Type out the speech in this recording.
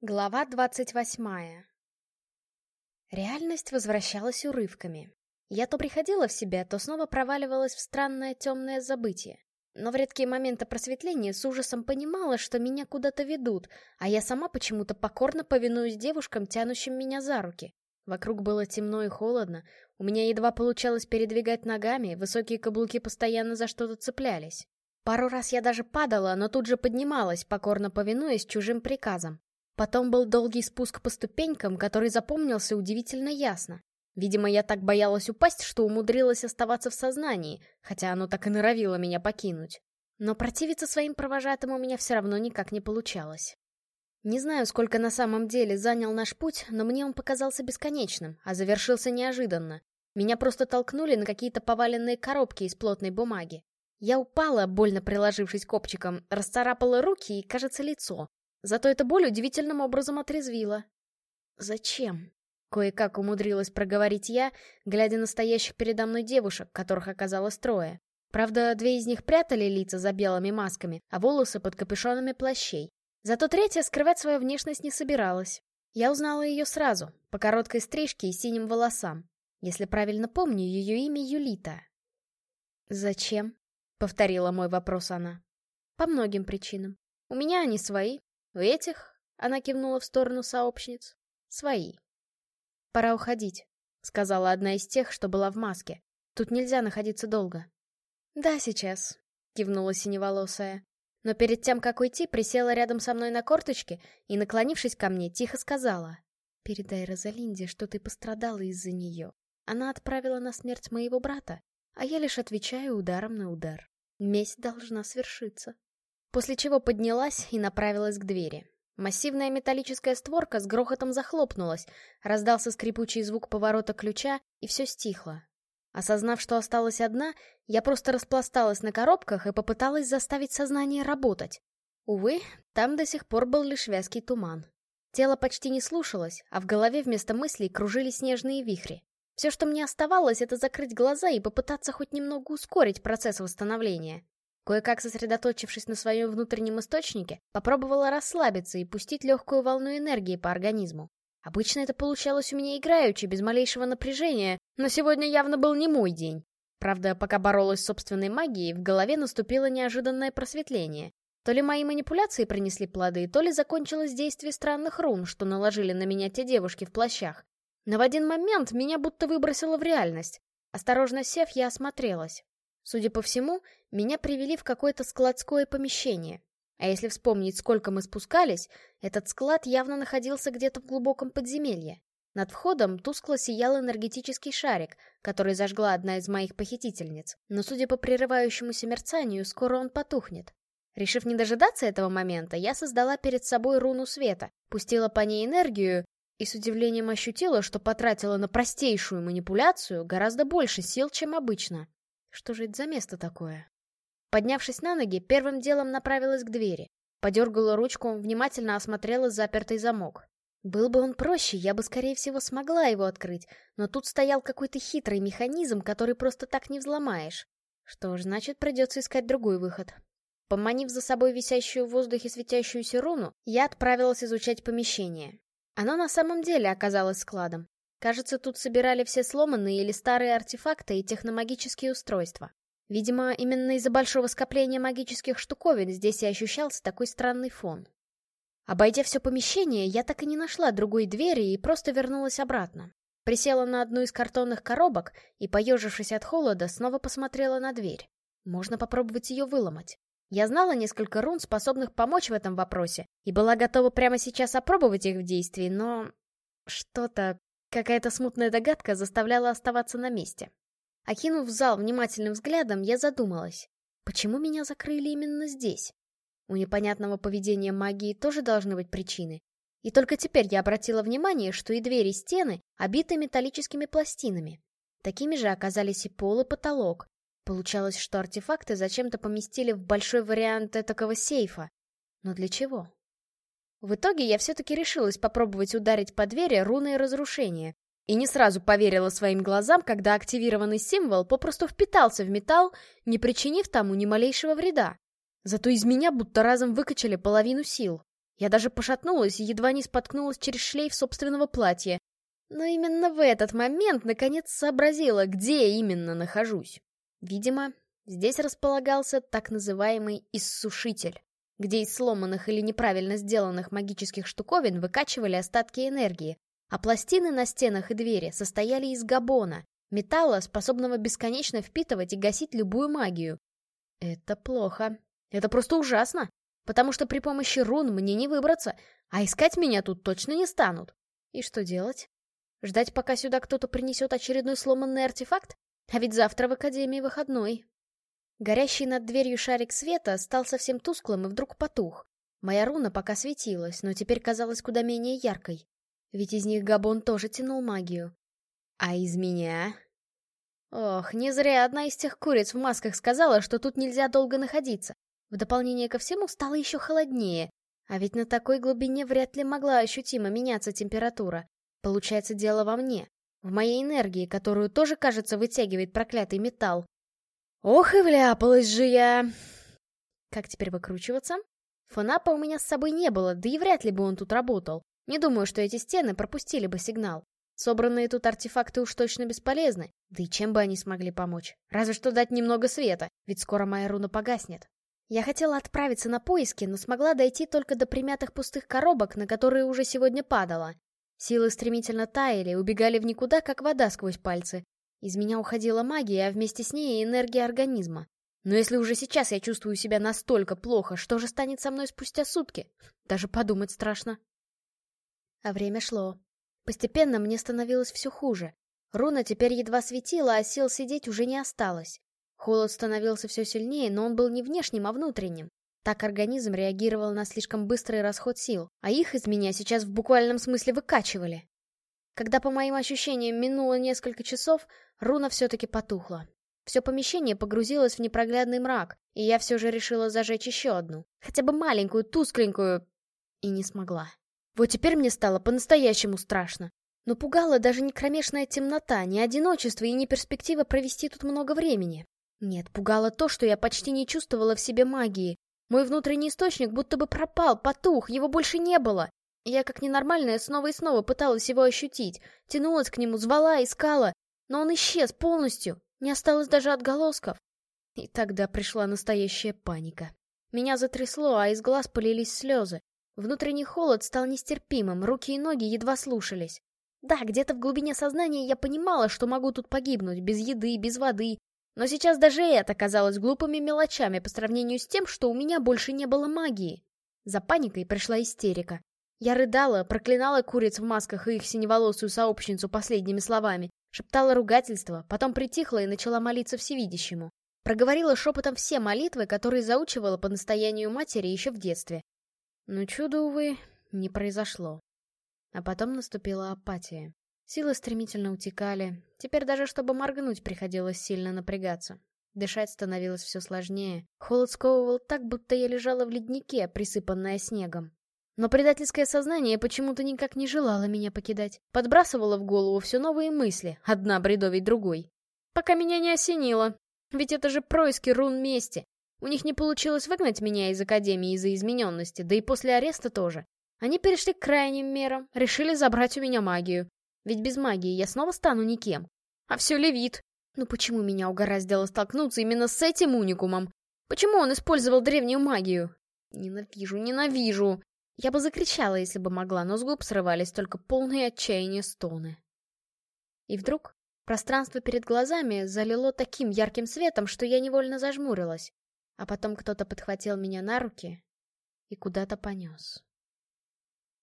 Глава двадцать восьмая Реальность возвращалась урывками. Я то приходила в себя, то снова проваливалась в странное темное забытие. Но в редкие моменты просветления с ужасом понимала, что меня куда-то ведут, а я сама почему-то покорно повинуюсь девушкам, тянущим меня за руки. Вокруг было темно и холодно, у меня едва получалось передвигать ногами, высокие каблуки постоянно за что-то цеплялись. Пару раз я даже падала, но тут же поднималась, покорно повинуясь чужим приказам. Потом был долгий спуск по ступенькам, который запомнился удивительно ясно. Видимо, я так боялась упасть, что умудрилась оставаться в сознании, хотя оно так и норовило меня покинуть. Но противиться своим провожатым у меня все равно никак не получалось. Не знаю, сколько на самом деле занял наш путь, но мне он показался бесконечным, а завершился неожиданно. Меня просто толкнули на какие-то поваленные коробки из плотной бумаги. Я упала, больно приложившись копчиком, расцарапала руки и, кажется, лицо. Зато эта боль удивительным образом отрезвила. «Зачем?» — кое-как умудрилась проговорить я, глядя на стоящих передо мной девушек, которых оказалось трое. Правда, две из них прятали лица за белыми масками, а волосы под капюшонами плащей. Зато третья скрывать свою внешность не собиралась. Я узнала ее сразу, по короткой стрижке и синим волосам. Если правильно помню, ее имя Юлита. «Зачем?» — повторила мой вопрос она. «По многим причинам. У меня они свои, у этих, она кивнула в сторону сообщниц, свои. Пора уходить, сказала одна из тех, что была в маске. Тут нельзя находиться долго. Да, сейчас, кивнула синеволосая. Но перед тем, как уйти, присела рядом со мной на корточке и, наклонившись ко мне, тихо сказала. «Передай Розалинде, что ты пострадала из-за нее. Она отправила на смерть моего брата, а я лишь отвечаю ударом на удар. Месть должна свершиться». После чего поднялась и направилась к двери. Массивная металлическая створка с грохотом захлопнулась, раздался скрипучий звук поворота ключа, и все стихло. Осознав, что осталась одна, я просто распласталась на коробках и попыталась заставить сознание работать. Увы, там до сих пор был лишь вязкий туман. Тело почти не слушалось, а в голове вместо мыслей кружили снежные вихри. Все, что мне оставалось, это закрыть глаза и попытаться хоть немного ускорить процесс восстановления. Кое-как сосредоточившись на своем внутреннем источнике, попробовала расслабиться и пустить легкую волну энергии по организму. Обычно это получалось у меня играючи, без малейшего напряжения, но сегодня явно был не мой день. Правда, пока боролась с собственной магией, в голове наступило неожиданное просветление. То ли мои манипуляции принесли плоды, то ли закончилось действие странных рун, что наложили на меня те девушки в плащах. Но в один момент меня будто выбросило в реальность. Осторожно сев, я осмотрелась. Судя по всему, меня привели в какое-то складское помещение. А если вспомнить, сколько мы спускались, этот склад явно находился где-то в глубоком подземелье. Над входом тускло сиял энергетический шарик, который зажгла одна из моих похитительниц. Но, судя по прерывающемуся мерцанию, скоро он потухнет. Решив не дожидаться этого момента, я создала перед собой руну света, пустила по ней энергию и с удивлением ощутила, что потратила на простейшую манипуляцию гораздо больше сил, чем обычно. Что же это за место такое? Поднявшись на ноги, первым делом направилась к двери. Подергала ручку, внимательно осмотрела запертый замок. Был бы он проще, я бы, скорее всего, смогла его открыть, но тут стоял какой-то хитрый механизм, который просто так не взломаешь. Что ж, значит, придется искать другой выход. Поманив за собой висящую в воздухе светящуюся руну, я отправилась изучать помещение. Оно на самом деле оказалось складом. Кажется, тут собирали все сломанные или старые артефакты и техномагические устройства. Видимо, именно из-за большого скопления магических штуковин здесь и ощущался такой странный фон. Обойдя все помещение, я так и не нашла другой двери и просто вернулась обратно. Присела на одну из картонных коробок и, поежившись от холода, снова посмотрела на дверь. Можно попробовать ее выломать. Я знала несколько рун, способных помочь в этом вопросе, и была готова прямо сейчас опробовать их в действии, но... Что-то Какая-то смутная догадка заставляла оставаться на месте. Окинув зал внимательным взглядом, я задумалась, почему меня закрыли именно здесь? У непонятного поведения магии тоже должны быть причины. И только теперь я обратила внимание, что и двери, и стены обиты металлическими пластинами. Такими же оказались и пол, и потолок. Получалось, что артефакты зачем-то поместили в большой вариант такого сейфа. Но для чего? В итоге я все-таки решилась попробовать ударить по двери руной разрушения. И не сразу поверила своим глазам, когда активированный символ попросту впитался в металл, не причинив тому ни малейшего вреда. Зато из меня будто разом выкачали половину сил. Я даже пошатнулась и едва не споткнулась через шлейф собственного платья. Но именно в этот момент наконец сообразила, где именно нахожусь. Видимо, здесь располагался так называемый иссушитель, где из сломанных или неправильно сделанных магических штуковин выкачивали остатки энергии, а пластины на стенах и двери состояли из габона, металла, способного бесконечно впитывать и гасить любую магию. Это плохо. Это просто ужасно, потому что при помощи рун мне не выбраться, а искать меня тут точно не станут. И что делать? Ждать, пока сюда кто-то принесет очередной сломанный артефакт? А ведь завтра в Академии выходной. Горящий над дверью шарик света стал совсем тусклым и вдруг потух. Моя руна пока светилась, но теперь казалась куда менее яркой. Ведь из них Габон тоже тянул магию. А из меня? Ох, не зря одна из тех куриц в масках сказала, что тут нельзя долго находиться. В дополнение ко всему стало еще холоднее. А ведь на такой глубине вряд ли могла ощутимо меняться температура. Получается, дело во мне. В моей энергии, которую тоже, кажется, вытягивает проклятый металл. Ох и вляпалась же я! Как теперь выкручиваться? Фонапа у меня с собой не было, да и вряд ли бы он тут работал. Не думаю, что эти стены пропустили бы сигнал. Собранные тут артефакты уж точно бесполезны. Да и чем бы они смогли помочь? Разве что дать немного света, ведь скоро моя руна погаснет. Я хотела отправиться на поиски, но смогла дойти только до примятых пустых коробок, на которые уже сегодня падала. Силы стремительно таяли, убегали в никуда, как вода сквозь пальцы. Из меня уходила магия, а вместе с ней и энергия организма. Но если уже сейчас я чувствую себя настолько плохо, что же станет со мной спустя сутки? Даже подумать страшно. А время шло. Постепенно мне становилось все хуже. Руна теперь едва светила, а сил сидеть уже не осталось. Холод становился все сильнее, но он был не внешним, а внутренним. Так организм реагировал на слишком быстрый расход сил, а их из меня сейчас в буквальном смысле выкачивали. Когда, по моим ощущениям, минуло несколько часов, руна все-таки потухла. Все помещение погрузилось в непроглядный мрак, и я все же решила зажечь еще одну. Хотя бы маленькую, тускленькую. И не смогла. Вот теперь мне стало по-настоящему страшно. Но пугала даже не кромешная темнота, не одиночество и не перспектива провести тут много времени. Нет, пугало то, что я почти не чувствовала в себе магии. Мой внутренний источник будто бы пропал, потух, его больше не было. Я, как ненормальная, снова и снова пыталась его ощутить, тянулась к нему, звала, искала, но он исчез полностью, не осталось даже отголосков. И тогда пришла настоящая паника. Меня затрясло, а из глаз полились слезы. Внутренний холод стал нестерпимым, руки и ноги едва слушались. Да, где-то в глубине сознания я понимала, что могу тут погибнуть, без еды, без воды. Но сейчас даже это казалось глупыми мелочами по сравнению с тем, что у меня больше не было магии. За паникой пришла истерика. Я рыдала, проклинала куриц в масках и их синеволосую сообщницу последними словами, шептала ругательства, потом притихла и начала молиться всевидящему. Проговорила шепотом все молитвы, которые заучивала по настоянию матери еще в детстве. Но чудо, увы, не произошло. А потом наступила апатия. Силы стремительно утекали. Теперь даже чтобы моргнуть приходилось сильно напрягаться. Дышать становилось все сложнее. Холод сковывал так, будто я лежала в леднике, присыпанная снегом. Но предательское сознание почему-то никак не желало меня покидать. Подбрасывало в голову все новые мысли, одна бредовей другой. Пока меня не осенило. Ведь это же происки рун мести. У них не получилось выгнать меня из Академии из-за измененности, да и после ареста тоже. Они перешли к крайним мерам, решили забрать у меня магию. Ведь без магии я снова стану никем. А все левит. Ну почему меня угораздило столкнуться именно с этим уникумом? Почему он использовал древнюю магию? Ненавижу, ненавижу. Я бы закричала, если бы могла, но с губ срывались только полные отчаяния стоны. И вдруг пространство перед глазами залило таким ярким светом, что я невольно зажмурилась. А потом кто-то подхватил меня на руки и куда-то понес.